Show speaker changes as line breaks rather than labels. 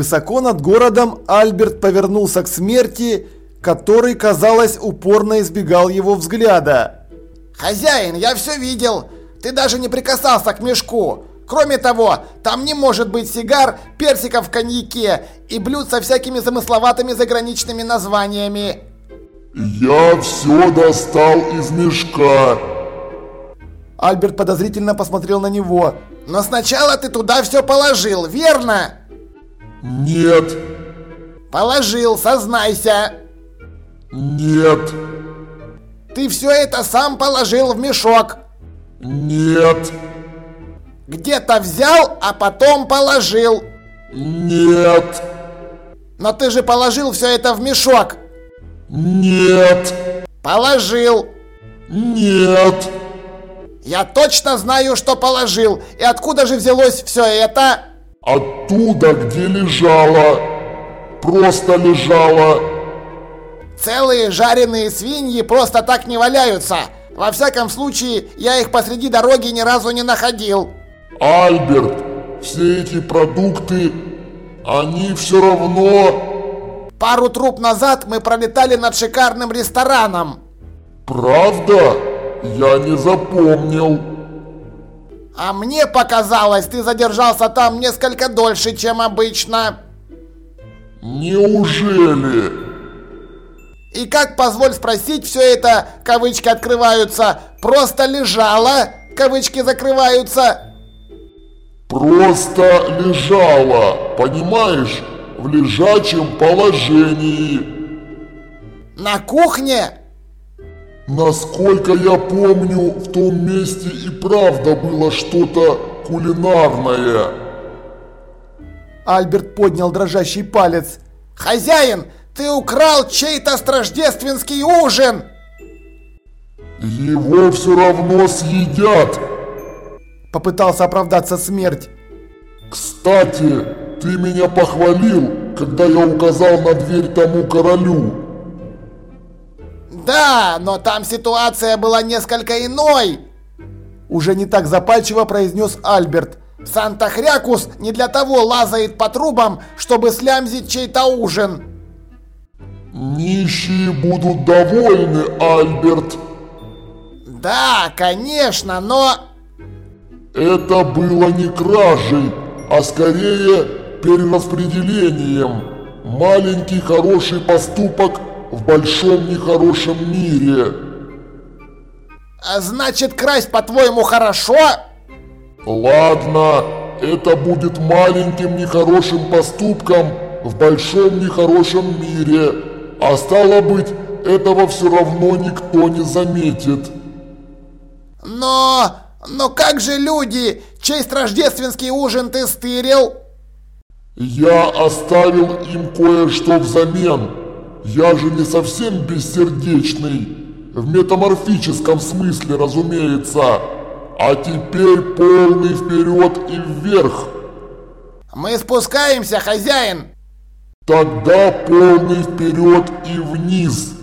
Высоко над городом Альберт повернулся к смерти, который, казалось, упорно избегал его взгляда.
«Хозяин, я все видел! Ты даже не прикасался к мешку! Кроме того, там не может быть сигар, персиков в коньяке и блюд со всякими замысловатыми заграничными названиями!»
«Я все достал из мешка!»
Альберт подозрительно посмотрел на него.
«Но сначала ты туда все положил, верно?»
«Нет!»
«Положил, сознайся!»
«Нет!»
«Ты все это сам положил в мешок!»
«Нет!»
«Где-то взял, а потом положил!»
«Нет!»
«Но ты же положил все это в мешок!»
«Нет!»
«Положил!»
«Нет!»
«Я точно знаю, что положил! И откуда же взялось все это?»
«Оттуда, где лежала! Просто лежала!»
Целые жареные свиньи просто так не валяются. Во всяком случае, я их посреди дороги ни разу не находил.
Альберт, все эти продукты, они все равно...
Пару труп назад мы пролетали над шикарным рестораном.
Правда? Я не запомнил.
А мне показалось, ты задержался там несколько дольше, чем обычно.
Неужели?
И как, позволь спросить, все это, кавычки открываются, просто лежало, кавычки закрываются?
Просто лежала, понимаешь, в лежачем положении.
На кухне?
Насколько я помню, в том месте и правда было что-то кулинарное.
Альберт поднял дрожащий палец.
Хозяин, ты украл чей-то рождественский ужин!
Его все равно съедят!
Попытался оправдаться смерть.
Кстати, ты меня похвалил, когда я указал на дверь тому королю.
Да, но там ситуация была несколько иной.
Уже не так запальчиво произнес Альберт.
Санта-Хрякус не для того лазает по трубам, чтобы слямзить чей-то ужин.
Нищие будут довольны, Альберт.
Да, конечно, но...
Это было не кражей, а скорее перераспределением. Маленький хороший поступок в большом нехорошем мире.
А значит, красть, по-твоему, хорошо?
Ладно, это будет маленьким нехорошим поступком в большом нехорошем мире. А стало быть, этого все равно никто не заметит.
Но... но как же люди? Честь рождественский ужин ты стырил?
Я оставил им кое-что взамен. Я же не совсем бессердечный. В метаморфическом смысле, разумеется. А теперь полный вперед и вверх.
Мы спускаемся, хозяин.
Тогда полный вперед и вниз.